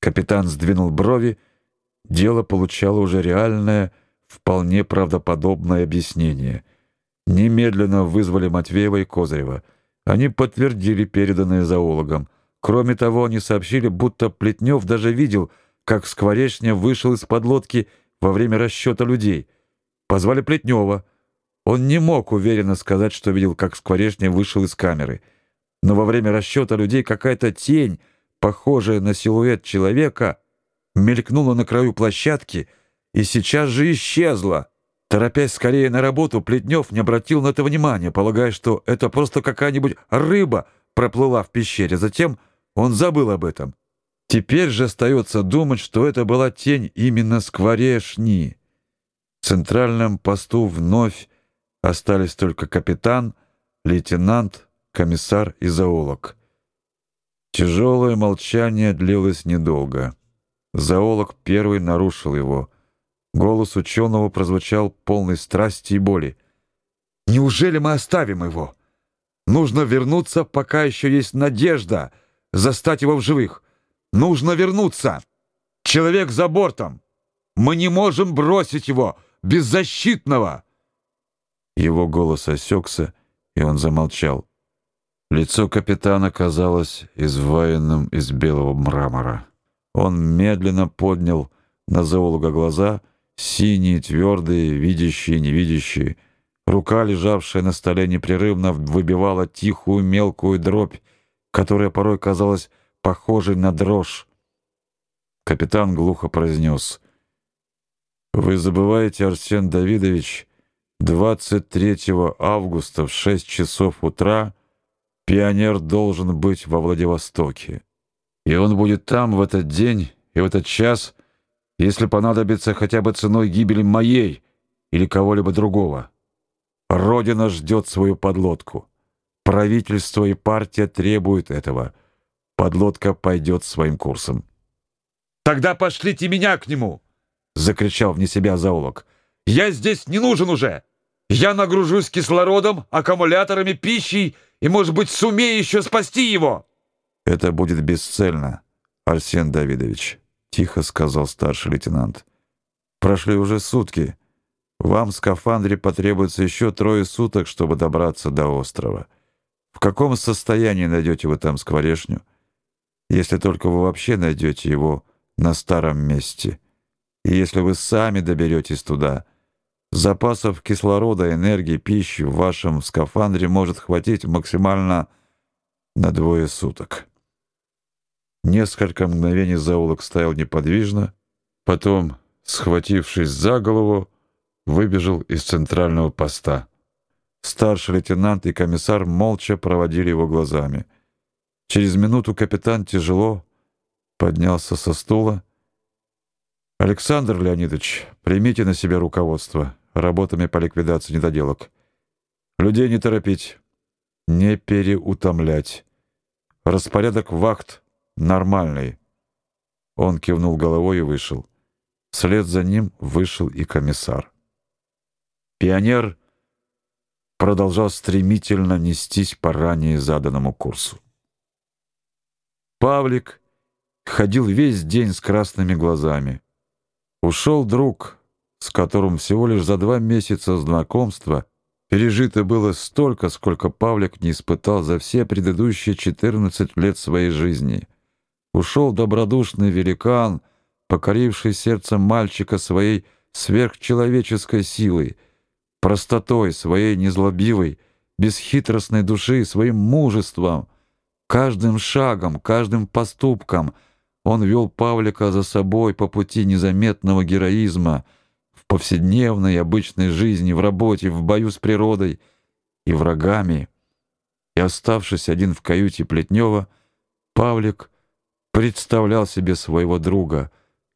Капитан сдвинул брови. Дело получало уже реальное, вполне правдоподобное объяснение. Немедленно вызвали Матвеева и Козырева. Они подтвердили переданное зоологом. Кроме того, они сообщили, будто Плетнев даже видел, как Скворечня вышел из подлодки во время расчета людей. Позвали Плетнева. Он не мог уверенно сказать, что видел, как Скворечня вышел из камеры. Но во время расчета людей какая-то тень, похожая на силуэт человека, мелькнула на краю площадки и сейчас же исчезла. Торопясь скорее на работу, Плетнев не обратил на это внимания, полагая, что это просто какая-нибудь рыба проплыла в пещере. Затем он забыл об этом. Теперь же остается думать, что это была тень именно скворешни. В центральном посту вновь остались только капитан, лейтенант, комиссар и зоолог. Тяжелое молчание длилось недолго. Зоолог первый нарушил его. Голос ученого прозвучал полный страсти и боли. «Неужели мы оставим его? Нужно вернуться, пока еще есть надежда застать его в живых. Нужно вернуться! Человек за бортом! Мы не можем бросить его, беззащитного!» Его голос осекся, и он замолчал. Лицо капитана казалось изваянным из белого мрамора. Он медленно поднял на зоолога глаза, синие, твердые, видящие, невидящие. Рука, лежавшая на столе, непрерывно выбивала тихую мелкую дробь, которая порой казалась похожей на дрожь. Капитан глухо произнес. «Вы забываете, Арсен Давидович, 23 августа в 6 часов утра Пионер должен быть во Владивостоке. И он будет там в этот день и в этот час, если понадобится хотя бы ценой гибели моей или кого-либо другого. Родина ждет свою подлодку. Правительство и партия требуют этого. Подлодка пойдет своим курсом. Тогда пошлите меня к нему, закричал вне себя зоолог. Я здесь не нужен уже. Я нагружусь кислородом, аккумуляторами, пищей и, может быть, сумею еще спасти его!» «Это будет бесцельно, Арсен Давидович», — тихо сказал старший лейтенант. «Прошли уже сутки. Вам в скафандре потребуется еще трое суток, чтобы добраться до острова. В каком состоянии найдете вы там скворечню? Если только вы вообще найдете его на старом месте. И если вы сами доберетесь туда — Запасов кислорода, энергии, пищи в вашем скафандре может хватить максимально на двое суток. Несколько мгновений зоолог стоял неподвижно, потом, схватившись за голову, выбежал из центрального поста. Старший лейтенант и комиссар молча проводили его глазами. Через минуту капитан тяжело поднялся со стула. Александр Леонидович, примите на себя руководство работами по ликвидации недоделок. Людей не торопить, не переутомлять. Распорядок вахт нормальный. Он кивнул головой и вышел. Вслед за ним вышел и комиссар. Пионер продолжал стремительно нестись по ранее заданному курсу. Павлик ходил весь день с красными глазами. Ушел друг, с которым всего лишь за два месяца знакомства пережито было столько, сколько Павлик не испытал за все предыдущие 14 лет своей жизни. Ушел добродушный великан, покоривший сердце мальчика своей сверхчеловеческой силой, простотой своей незлобивой, бесхитростной души, своим мужеством. Каждым шагом, каждым поступком он вел Павлика за собой по пути незаметного героизма — повседневной обычной жизни, в работе, в бою с природой и врагами. И оставшись один в каюте Плетнева, Павлик представлял себе своего друга,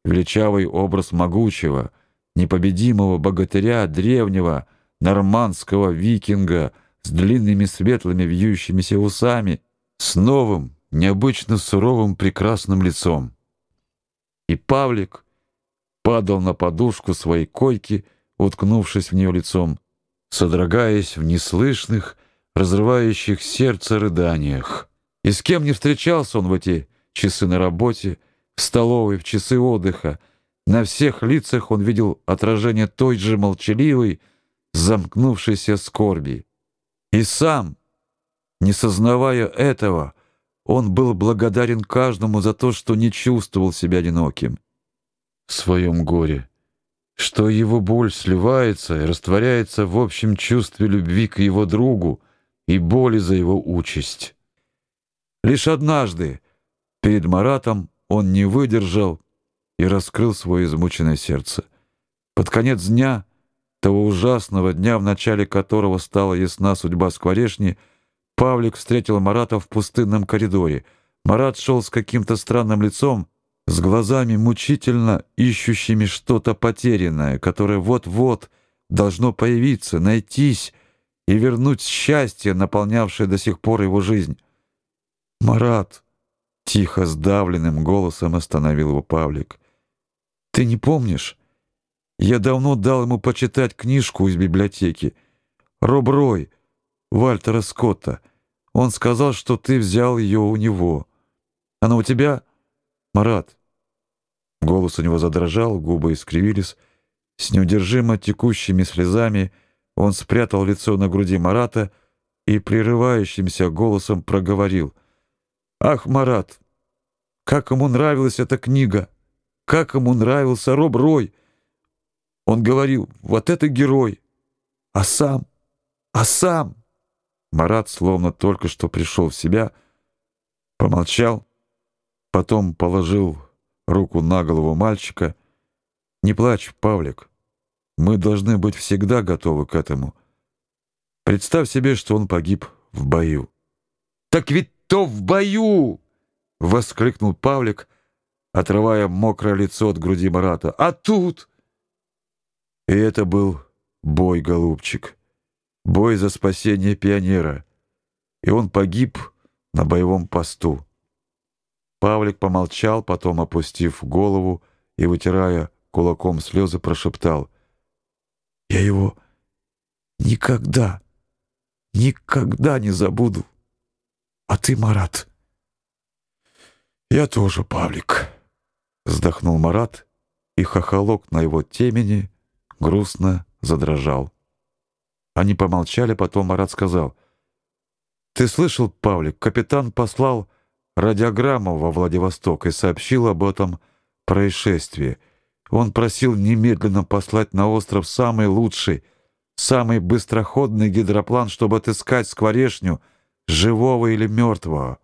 величавый образ могучего, непобедимого богатыря древнего нормандского викинга с длинными светлыми вьющимися усами, с новым, необычно суровым прекрасным лицом. И Павлик падал на подушку своей койки, уткнувшись в нее лицом, содрогаясь в неслышных, разрывающих сердце рыданиях. И с кем не встречался он в эти часы на работе, в столовой, в часы отдыха. На всех лицах он видел отражение той же молчаливой, замкнувшейся скорби. И сам, не сознавая этого, он был благодарен каждому за то, что не чувствовал себя одиноким в своем горе, что его боль сливается и растворяется в общем чувстве любви к его другу и боли за его участь. Лишь однажды перед Маратом он не выдержал и раскрыл свое измученное сердце. Под конец дня, того ужасного дня, в начале которого стала ясна судьба Скворешни, Павлик встретил Марата в пустынном коридоре. Марат шел с каким-то странным лицом, с глазами мучительно ищущими что-то потерянное, которое вот-вот должно появиться, найтись и вернуть счастье, наполнявшее до сих пор его жизнь. «Марат!» — тихо, сдавленным голосом остановил его Павлик. «Ты не помнишь? Я давно дал ему почитать книжку из библиотеки. Роб Рой, Вальтера Скотта. Он сказал, что ты взял ее у него. Она у тебя, Марат?» Голос у него задрожал, губы искривились. С неудержимо текущими слезами он спрятал лицо на груди Марата и прерывающимся голосом проговорил — Ах, Марат, как ему нравилась эта книга, как ему нравился Роб Рой. Он говорил, вот это герой. А сам, а сам... Марат, словно только что пришел в себя, помолчал, потом положил руку на голову мальчика. «Не плачь, Павлик. Мы должны быть всегда готовы к этому. Представь себе, что он погиб в бою». «Так ведь то в бою!» — воскликнул Павлик, отрывая мокрое лицо от груди Марата. «А тут...» И это был бой, голубчик. Бой за спасение пионера. И он погиб на боевом посту. Павлик помолчал, потом, опустив голову и вытирая кулаком слезы, прошептал. «Я его никогда, никогда не забуду». А ты, Марат? Я тоже, Павлик. Вздохнул Марат, и хохолок на его темени грустно задрожал. Они помолчали, потом Марат сказал: "Ты слышал, Павлик, капитан послал радиограмму во Владивосток и сообщил об этом происшествии. Он просил немедленно послать на остров самый лучший, самый быстроходный гидроплан, чтобы отыскать скворешню живого или мертвого.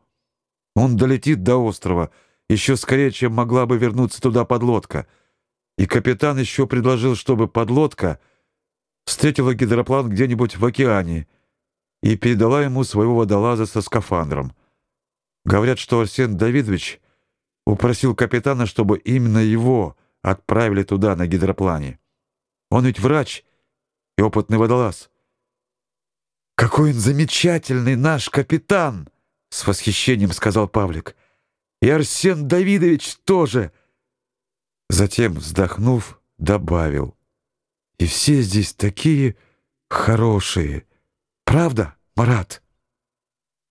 Он долетит до острова еще скорее, чем могла бы вернуться туда подлодка. И капитан еще предложил, чтобы подлодка встретила гидроплан где-нибудь в океане и передала ему своего водолаза со скафандром. Говорят, что Арсен Давидович упросил капитана, чтобы именно его отправили туда на гидроплане. Он ведь врач и опытный водолаз. «Какой он замечательный наш капитан!» — с восхищением сказал Павлик. «И Арсен Давидович тоже!» Затем, вздохнув, добавил. «И все здесь такие хорошие. Правда, Марат?»